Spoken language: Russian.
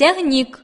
Тягник.